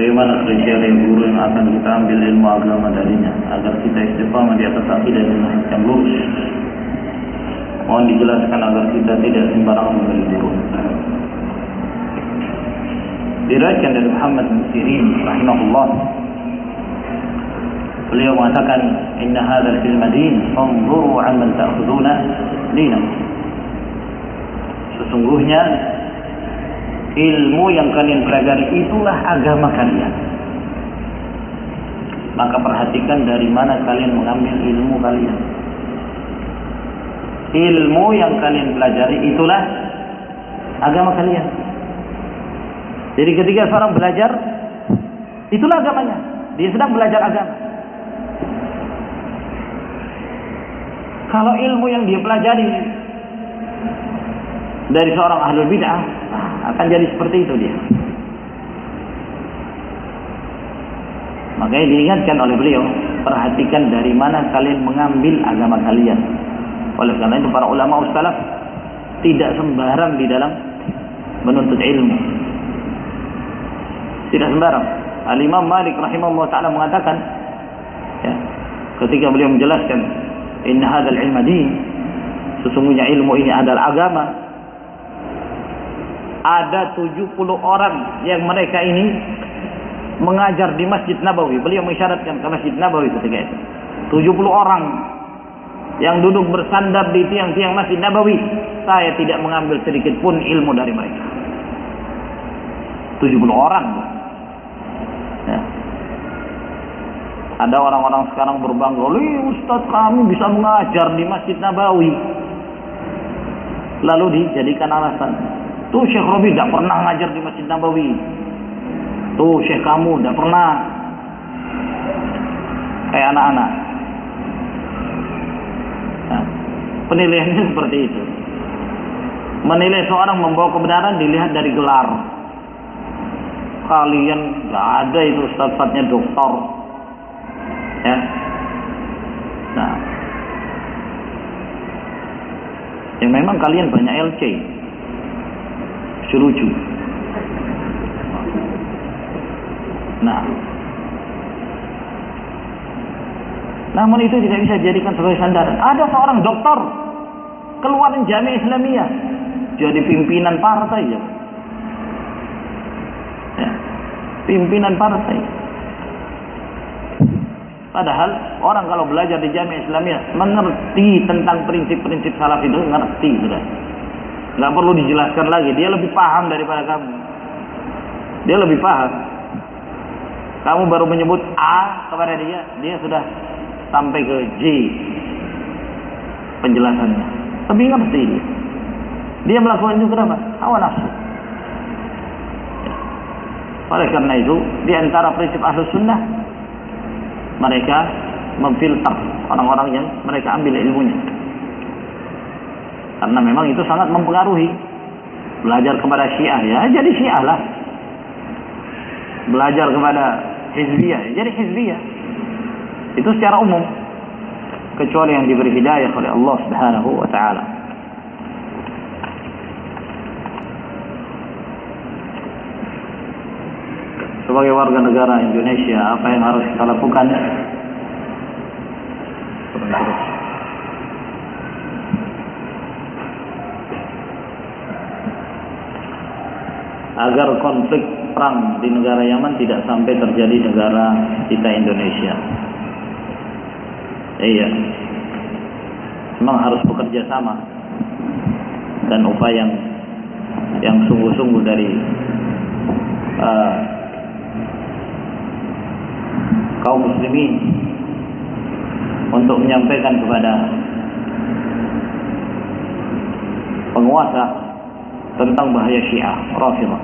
Bagaimana kriteria guru yang akan kita ambil ilmu agama darinya agar kita istiqamah di atas akidah dan yang lurus. Mohon dijelaskan agar kita tidak sembarangan memilih guru. Diriwayatkan dari Muhammad bin Sirin rahimahullah beliau mengatakan inna hadzal ilma din fanzuru amman ta'khuduna dinakum sesungguhnya ilmu yang kalian pelajari itulah agama kalian. Maka perhatikan dari mana kalian mengambil ilmu kalian. Ilmu yang kalian pelajari itulah agama kalian. Jadi ketika seorang belajar, itulah agamanya. Dia sedang belajar agama. Kalau ilmu yang dia pelajari dari seorang ahlul bid'ah, akan jadi seperti itu dia. Makanya diingatkan oleh beliau, perhatikan dari mana kalian mengambil agama kalian. Oleh karena itu para ulama ustalaf tidak sembarang di dalam menuntut ilmu. Tidak sembarang. Al-Imam Malik rahimahullah taala mengatakan ya, ketika beliau menjelaskan inna hadzal ilma din sesungguhnya ilmu ini adalah agama ada 70 orang yang mereka ini mengajar di Masjid Nabawi. Beliau mengisyaratkan ke Masjid Nabawi ketika itu. 70 orang yang duduk bersandar di tiang-tiang Masjid Nabawi. Saya tidak mengambil sedikit pun ilmu dari mereka. 70 orang. Ya. Ada orang-orang sekarang berbangga, Ustaz kami bisa mengajar di Masjid Nabawi." Lalu dijadikan alasan, Tuh Syekh Robi tidak pernah ngajar di Masjid Nabawi. Tuh Syekh kamu tidak pernah. Kayak anak-anak. Nah, penilaiannya seperti itu. Menilai seorang membawa kebenaran dilihat dari gelar. Kalian nggak ada itu statusnya doktor. Ya. Nah. Ya memang kalian banyak LC lucu. Nah, namun itu tidak bisa dijadikan sebagai sandaran. Ada seorang dokter keluar Jamiah Islamiyah jadi pimpinan partai ya. ya. Pimpinan partai. Padahal orang kalau belajar di Jamiah Islamiyah mengerti tentang prinsip-prinsip salaf itu ngerti sudah nggak perlu dijelaskan lagi. Dia lebih paham daripada kamu. Dia lebih paham. Kamu baru menyebut A kepada dia dia sudah sampai ke J. Penjelasannya. Lebih ngerti dia dia melakukan itu kenapa? Hawa nafsu. Oleh karena itu di antara prinsip ahlu sunnah mereka memfilter orang-orang yang mereka ambil ilmunya karena memang itu sangat mempengaruhi. Belajar kepada Syiah ya, jadi Syiah lah. Belajar kepada Hizbiyah, ya, jadi Hizbiyah. Itu secara umum. Kecuali yang diberi hidayah oleh Allah Subhanahu wa taala. Sebagai warga negara Indonesia, apa yang harus kita lakukan? Agar konflik perang di negara Yaman tidak sampai terjadi negara kita Indonesia. Iya. Memang harus bekerja sama dan upaya yang yang sungguh-sungguh dari uh, kaum muslimin untuk menyampaikan kepada penguasa tentang bahaya Syiah Rafidah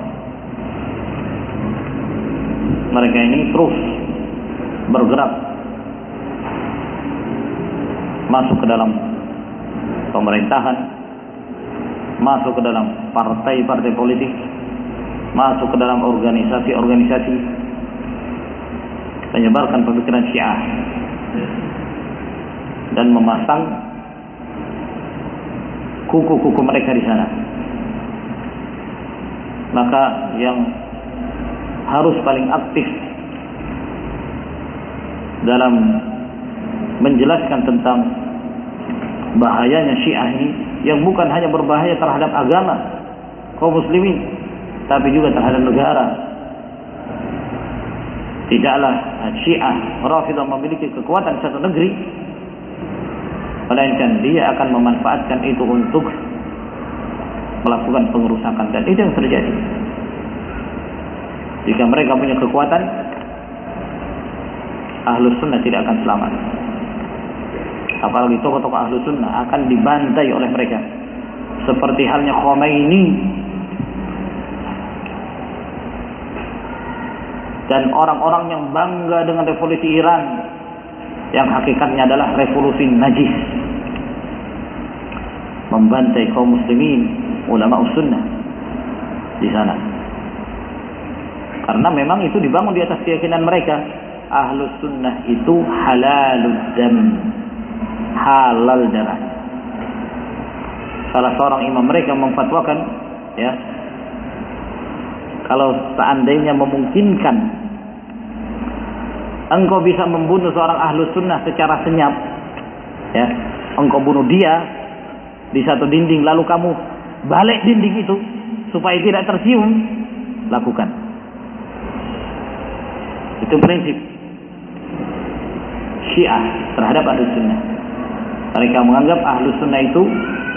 mereka ini terus bergerak masuk ke dalam pemerintahan, masuk ke dalam partai-partai politik, masuk ke dalam organisasi-organisasi, menyebarkan pemikiran Syiah dan memasang kuku-kuku mereka di sana. Maka yang harus paling aktif dalam menjelaskan tentang bahayanya Syiah ini yang bukan hanya berbahaya terhadap agama kaum muslimin tapi juga terhadap negara. Tidaklah Syiah Rafidah memiliki kekuatan satu negeri melainkan dia akan memanfaatkan itu untuk melakukan pengerusakan dan itu yang terjadi. Jika mereka punya kekuatan, ahlus sunnah tidak akan selamat. Apalagi tokoh-tokoh ahlus sunnah akan dibantai oleh mereka. Seperti halnya Khomeini dan orang-orang yang bangga dengan revolusi Iran yang hakikatnya adalah revolusi najis membantai kaum muslimin ulama sunnah di sana. Karena memang itu dibangun di atas keyakinan mereka. Ahlus sunnah itu halalud dam halal darah. Salah seorang imam mereka memfatwakan ya kalau seandainya memungkinkan engkau bisa membunuh seorang ahlu sunnah secara senyap ya engkau bunuh dia di satu dinding lalu kamu balik dinding itu supaya tidak tercium lakukan itu prinsip syiah terhadap ahlu sunnah mereka menganggap ahlu sunnah itu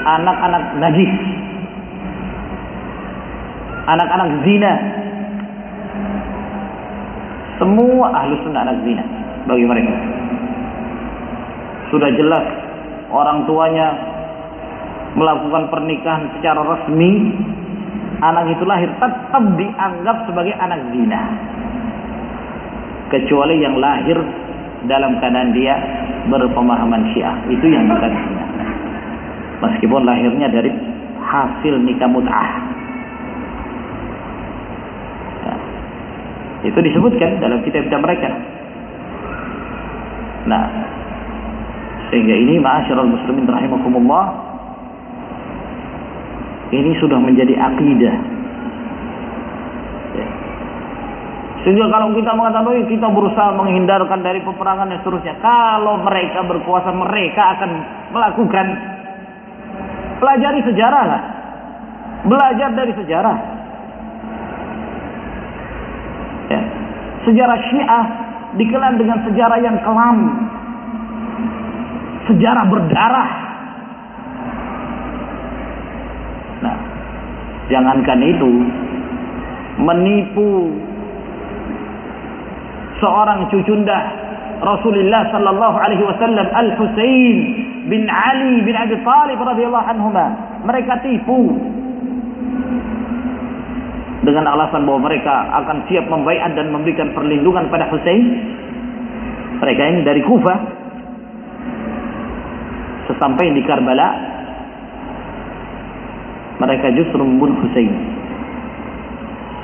anak-anak najis anak-anak zina. Semua ahlu sunnah anak zina bagi mereka. Sudah jelas orang tuanya melakukan pernikahan secara resmi, anak itu lahir tetap dianggap sebagai anak zina. Kecuali yang lahir dalam keadaan dia berpemahaman syiah. Itu yang bukan zina. Meskipun lahirnya dari hasil nikah mut'ah. Itu disebutkan dalam kitab-kitab mereka. Nah, sehingga ini ma'asyiral muslimin rahimakumullah ini sudah menjadi akidah. Ya. Sehingga kalau kita mengatakan kita berusaha menghindarkan dari peperangan dan seterusnya, kalau mereka berkuasa mereka akan melakukan pelajari sejarah lah. Belajar dari sejarah. Sejarah Syiah dikenal dengan sejarah yang kelam. Sejarah berdarah. Nah, jangankan itu menipu seorang cucunda Rasulullah sallallahu alaihi wasallam Al Husain bin Ali bin Abi Thalib radhiyallahu anhuma mereka tipu dengan alasan bahwa mereka akan siap membaiat dan memberikan perlindungan pada Hussein. Mereka ini dari Kufah. Sesampai di Karbala, mereka justru membunuh Hussein.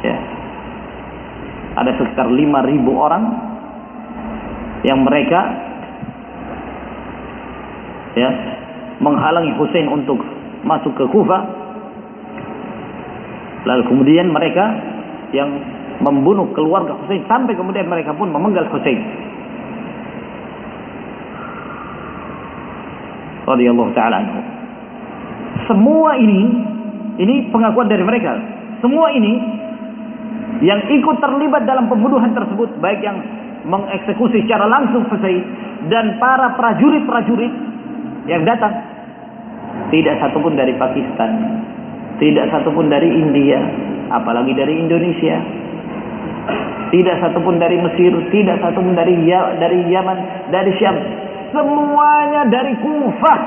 Ya. Ada sekitar 5.000 orang yang mereka ya menghalangi Hussein untuk masuk ke Kufah Lalu kemudian mereka yang membunuh keluarga Hussein sampai kemudian mereka pun memenggal Hussein. Radhiyallahu taala anhu. Semua ini ini pengakuan dari mereka. Semua ini yang ikut terlibat dalam pembunuhan tersebut baik yang mengeksekusi secara langsung Hussein dan para prajurit-prajurit yang datang tidak satupun dari Pakistan tidak satupun dari India, apalagi dari Indonesia. Tidak satupun dari Mesir, tidak satupun dari ya, dari Yaman, dari Syam. Semuanya dari Kufah.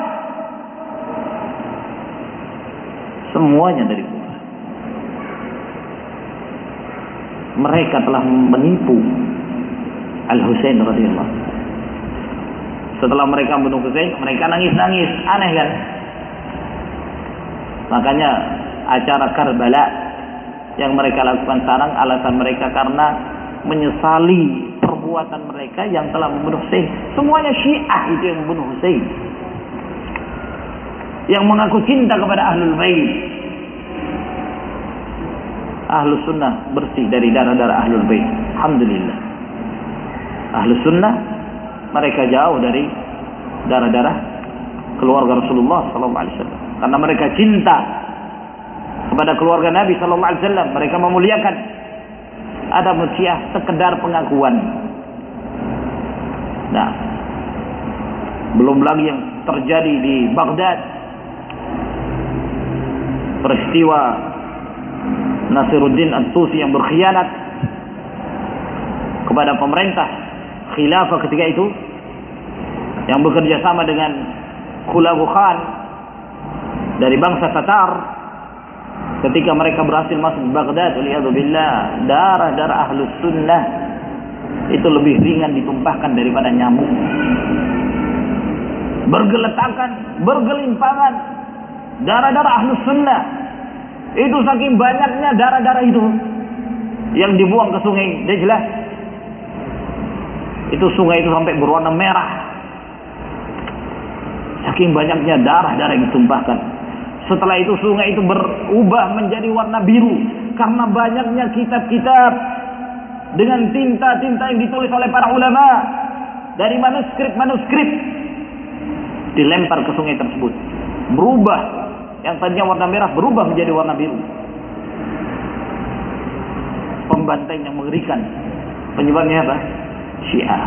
Semuanya dari Kufah. Mereka telah menipu Al-Husain radhiyallahu Setelah mereka membunuh Husain, mereka nangis-nangis. Aneh kan? Makanya acara Karbala yang mereka lakukan sekarang alasan mereka karena menyesali perbuatan mereka yang telah membunuh Hussein. Semuanya Syiah itu yang membunuh Hussein. Yang mengaku cinta kepada Ahlul Bait. ahlu sunnah bersih dari darah-darah ahlul bait. Alhamdulillah. Ahlu sunnah mereka jauh dari darah-darah keluarga Rasulullah sallallahu alaihi wasallam. Karena mereka cinta kepada keluarga Nabi sallallahu alaihi wasallam, mereka memuliakan. Ada manusia sekedar pengakuan. Nah, belum lagi yang terjadi di Baghdad. Peristiwa Nasiruddin At-Tusi yang berkhianat kepada pemerintah khilafah ketika itu yang bekerja sama dengan Khulagu Khan dari bangsa Tatar ketika mereka berhasil masuk Baghdad billah darah-darah ahlus sunnah itu lebih ringan ditumpahkan daripada nyamuk. Bergeletakan bergelimpangan darah-darah ahlus sunnah itu saking banyaknya darah-darah itu yang dibuang ke sungai Dajlah. Itu sungai itu sampai berwarna merah. Saking banyaknya darah-darah yang ditumpahkan. Setelah itu sungai itu berubah menjadi warna biru karena banyaknya kitab-kitab dengan tinta-tinta yang ditulis oleh para ulama dari manuskrip-manuskrip dilempar ke sungai tersebut. Berubah yang tadinya warna merah berubah menjadi warna biru. Pembantaian yang mengerikan. Penyebabnya apa? Syiah.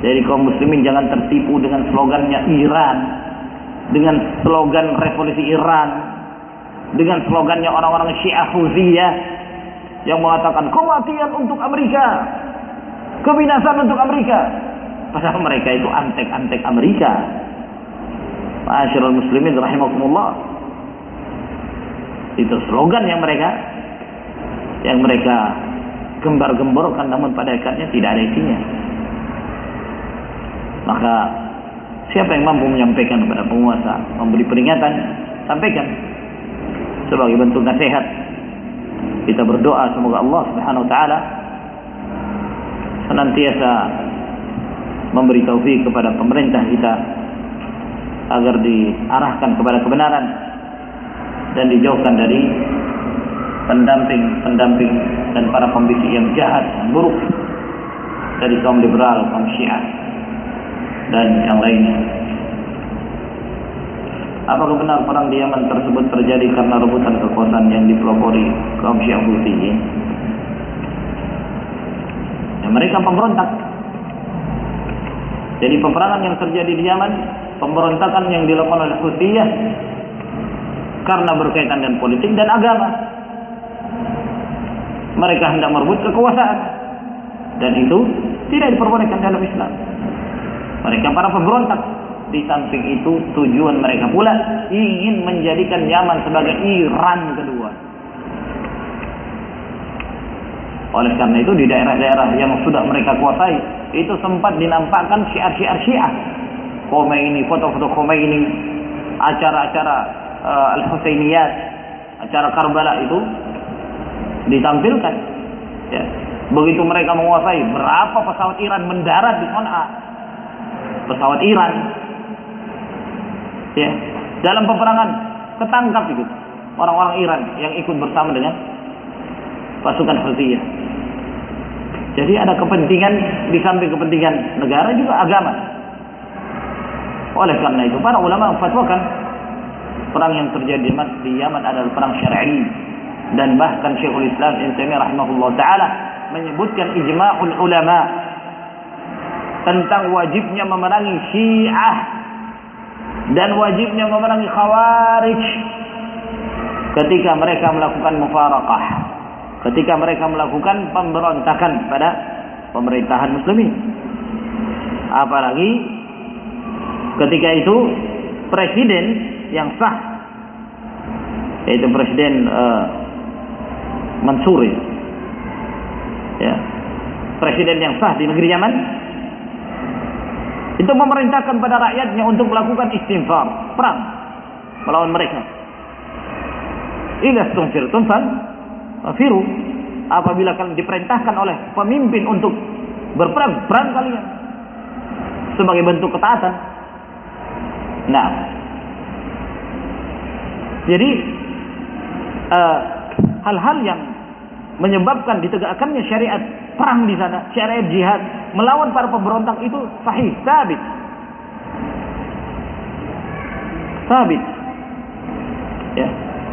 Jadi kaum muslimin jangan tertipu dengan slogannya Iran. Dengan slogan revolusi Iran. Dengan slogannya orang-orang Syiah Huziyah. Yang mengatakan kematian untuk Amerika. Kebinasan untuk Amerika. Padahal mereka itu antek-antek Amerika. Masyarul muslimin rahimakumullah. Itu slogan yang mereka yang mereka gembar-gemborkan namun pada hakikatnya tidak ada isinya. Maka siapa yang mampu menyampaikan kepada penguasa, memberi peringatan, sampaikan sebagai bentuk nasihat. Kita berdoa semoga Allah Subhanahu wa taala senantiasa memberi taufik kepada pemerintah kita agar diarahkan kepada kebenaran dan dijauhkan dari pendamping-pendamping dan para pembisik yang jahat, dan buruk dari kaum liberal, kaum syiah dan yang lainnya. Apakah benar perang di Yaman tersebut terjadi karena rebutan kekuasaan yang dipelopori kaum Syiah Houthi? Ya, mereka pemberontak. Jadi peperangan yang terjadi di Yaman pemberontakan yang dilakukan oleh Hutiyah karena berkaitan dengan politik dan agama. Mereka hendak merebut kekuasaan dan itu tidak diperbolehkan dalam Islam. Mereka para pemberontak di samping itu tujuan mereka pula ingin menjadikan Yaman sebagai Iran kedua. Oleh karena itu di daerah-daerah yang sudah mereka kuasai itu sempat dinampakkan syiar-syiar Syiah Khomeini, foto-foto Khomeini, acara-acara uh, Al-Husainiyat, acara Karbala itu ditampilkan. Ya. Begitu mereka menguasai, berapa pesawat Iran mendarat di Sana'a? Pesawat Iran. Ya. Dalam peperangan ketangkap itu orang-orang Iran yang ikut bersama dengan pasukan Houthiyah. Jadi ada kepentingan di samping kepentingan negara juga agama. Oleh karena itu para ulama memfatwakan perang yang terjadi di Yaman adalah perang syar'i. Dan bahkan Syekhul Islam Ibnu Taimiyah rahimahullah taala menyebutkan ijma'ul ulama tentang wajibnya memerangi Syiah dan wajibnya memerangi Khawarij ketika mereka melakukan mufarakah ketika mereka melakukan pemberontakan pada pemerintahan muslimin. Apalagi ketika itu presiden yang sah. Yaitu presiden uh, Mansur ya. presiden yang sah di negeri Yaman. Itu memerintahkan pada rakyatnya untuk melakukan istighfar perang melawan mereka. Ila stumfirtum firu. Apabila kalian diperintahkan oleh pemimpin untuk berperang perang kalian. Sebagai bentuk ketaatan Nah, jadi uh, hal-hal yang menyebabkan ditegakkannya syariat perang di sana, syariat jihad melawan para pemberontak itu sahih, sabit. Sabit. Ya.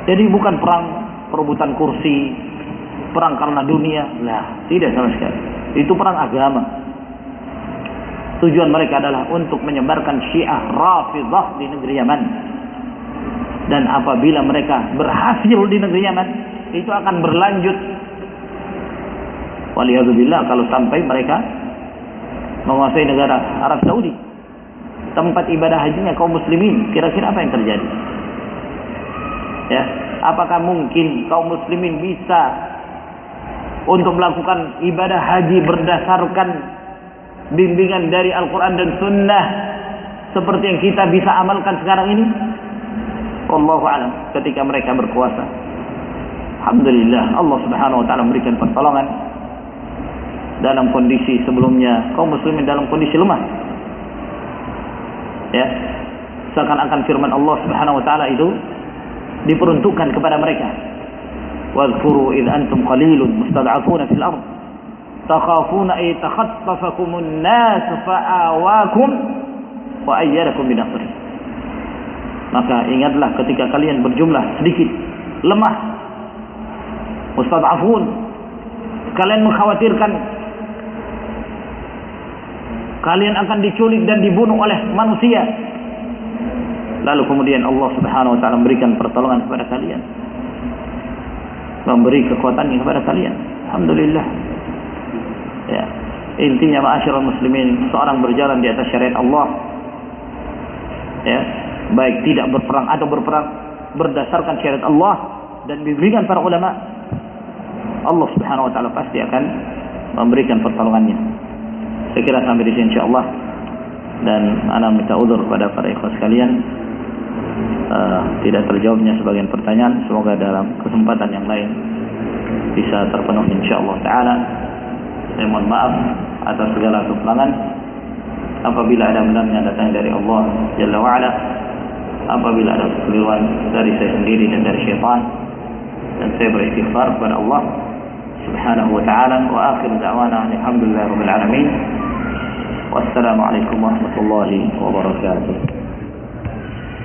Jadi bukan perang perebutan kursi, perang karena dunia, lah, tidak sama sekali. Itu perang agama. Tujuan mereka adalah untuk menyebarkan Syiah Rafidah di negeri Yaman. Dan apabila mereka berhasil di negeri Yaman, itu akan berlanjut Waliyahzubillah kalau sampai mereka menguasai negara Arab Saudi. Tempat ibadah hajinya kaum muslimin. Kira-kira apa yang terjadi? Ya, apakah mungkin kaum muslimin bisa untuk melakukan ibadah haji berdasarkan bimbingan dari Al-Quran dan Sunnah seperti yang kita bisa amalkan sekarang ini? Allahu alam. Ketika mereka berkuasa. Alhamdulillah Allah Subhanahu wa taala memberikan pertolongan dalam kondisi sebelumnya. Kaum muslimin dalam kondisi lemah. Ya. Seakan-akan firman Allah Subhanahu wa taala itu diperuntukkan kepada mereka. Id antum qalilun mustad'afuna fil ard takhafuna ay takhattafakumun nas fa'awakum wa ayyadakum maka ingatlah ketika kalian berjumlah sedikit lemah mustad'afun kalian mengkhawatirkan kalian akan diculik dan dibunuh oleh manusia. Lalu kemudian Allah Subhanahu wa taala memberikan pertolongan kepada kalian. Memberi kekuatan kepada kalian. Alhamdulillah. Ya. Intinya ma'asyiral muslimin, seorang berjalan di atas syariat Allah. Ya, baik tidak berperang atau berperang berdasarkan syariat Allah dan bimbingan para ulama. Allah Subhanahu wa taala pasti akan memberikan pertolongannya. Saya kira sampai di sini insyaallah dan ana minta uzur kepada para ikhwas sekalian uh, tidak terjawabnya sebagian pertanyaan semoga dalam kesempatan yang lain bisa terpenuhi insyaallah taala saya mohon maaf atas segala kekurangan. Apabila ada benar yang datang dari Allah Jalla wa ala apabila ada kekeliruan dari saya sendiri dan dari syaitan dan saya beristighfar kepada Allah subhanahu wa ta'ala wa akhir da'wana alhamdulillah rabbil alamin. Wassalamu alaikum warahmatullahi wabarakatuh